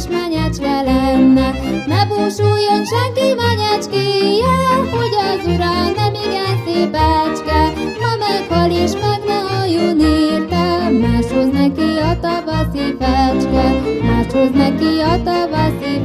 dicségette, menyecske lenne. Ne búsuljon senki menyecskéje, hogy az urán nem igen szépecske, ha meghal és meg ne halljon érte, máshoz neki a tavaszi fecske, máshoz neki a tavaszi